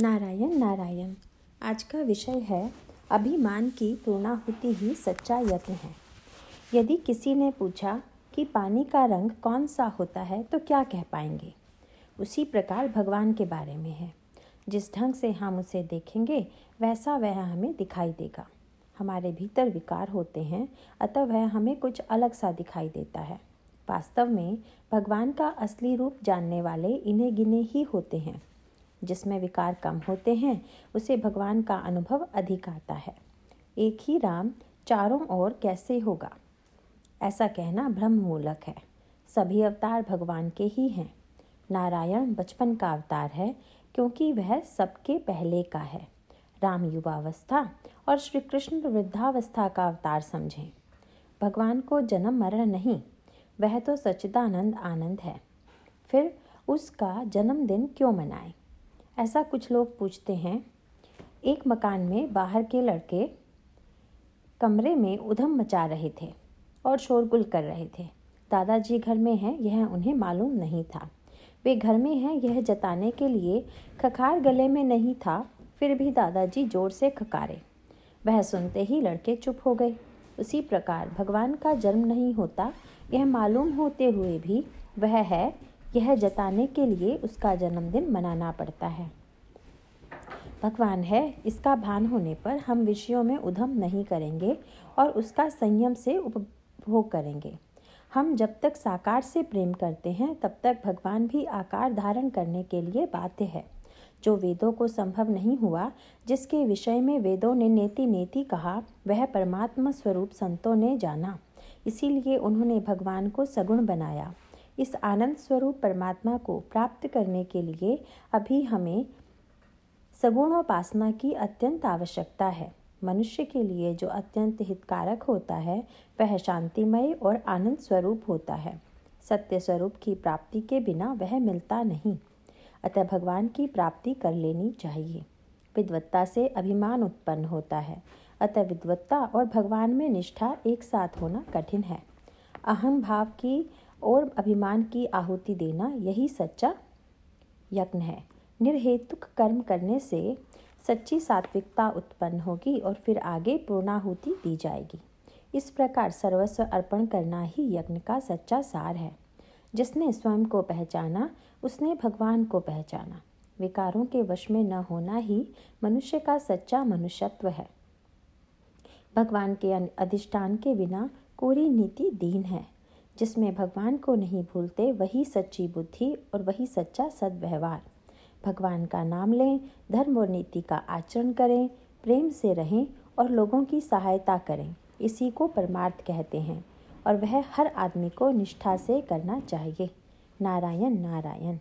नारायण नारायण। आज का विषय है, अभिमान की पूर्णाहुति ही सच्चा यत्न है। यदि किसी ने पूछा कि पानी का रंग कौन सा होता है तो क्या कह पाएँगे? उसी प्रकार भगवान के बारे में है। जिस ढंग से हम उसे देखेंगे, वैसा वह हमें दिखाई देगा। हमारे भीतर विकार होते हैं, अतः वह हमें कुछ अलग सा दिखाई देता है। वास्तव में, भगवान का असली रूप जानने वाले इन्हें गिने ही होते हैं। जिसमें विकार कम होते हैं, उसे भगवान का अनुभव अधिक आता है। एक ही राम चारों ओर कैसे होगा? ऐसा कहना भ्रम मूलक है। सभी अवतार भगवान के ही हैं। नारायण बचपन का अवतार है, क्योंकि वह सबके पहले का है। राम युवावस्था और श्री कृष्ण वृद्धावस्था का अवतार समझें। भगवान को जन्म मरण नहीं, वह तो सच्चिदानंद आनंद है। फिर उसका जन्मदिन क्यों मनाएँ? ऐसा कुछ लोग पूछते हैं, एक मकान में बाहर के लड़के कमरे में उधम मचा रहे थे और शोरगुल कर रहे थे। दादाजी घर में हैं, यह उन्हें मालूम नहीं था। वे घर में हैं, यह जताने के लिए खखार गले में नहीं था, फिर भी दादाजी ज़ोर से खकारे। वह सुनते ही लड़के चुप हो गए। उसी प्रकार भगवान का जन्म नहीं होता, यह मालूम होते हुए भी वह है यह जताने के लिए उसका जन्मदिन मनाना पड़ता है। भगवान है, इसका भान होने पर हम विषयों में उधम नहीं करेंगे और उसका संयम से उपभोग करेंगे। हम जब तक साकार से प्रेम करते हैं, तब तक भगवान भी आकार धारण करने के लिए बाध्य है। जो वेदों को संभव नहीं हुआ, जिसके विषय में वेदों ने नेति नेति कहा, वह परमात्मा स्वरूप संतों ने जाना। इसीलिए उन्होंने भगवान को सगुण बनाया। इस आनंद स्वरूप परमात्मा को प्राप्त करने के लिए अभी हमें सगुणोपासना की अत्यंत आवश्यकता है। मनुष्य के लिए जो अत्यंत हितकारक होता है, वह शांतिमय और आनंद स्वरूप होता है। सत्य स्वरूप की प्राप्ति के बिना वह मिलता नहीं। अतः भगवान की प्राप्ति कर लेनी चाहिए। विद्वत्ता से अभिमान उत्पन्न होता है। अतः विद्वत्ता और भगवान में निष्ठा एक साथ होना कठिन है। अहम भाव की और अभिमान की आहुति देना यही सच्चा यत्न है। निर्हेतुक कर्म करने से सच्ची सात्विकता उत्पन्न होगी और फिर आगे पूर्णाहुति दी जाएगी। इस प्रकार सर्वस्व अर्पण करना ही यज्ञ का सच्चा सार है। जिसने स्वयं को पहचाना, उसने भगवान को पहचाना। विकारों के वश में न होना ही मनुष्य का सच्चा मनुष्यत्व है। भगवान के अधिष्ठान के बिना कोरी नीति दीन है। जिसमें भगवान को नहीं भूलते, वही सच्ची बुद्धि और वही सच्चा सद्व्यवहार। भगवान का नाम लें, धर्म और नीति का आचरण करें, प्रेम से रहें और लोगों की सहायता करें। इसी को परमार्थ कहते हैं और वह हर आदमी को निष्ठा से करना चाहिए। नारायण नारायण।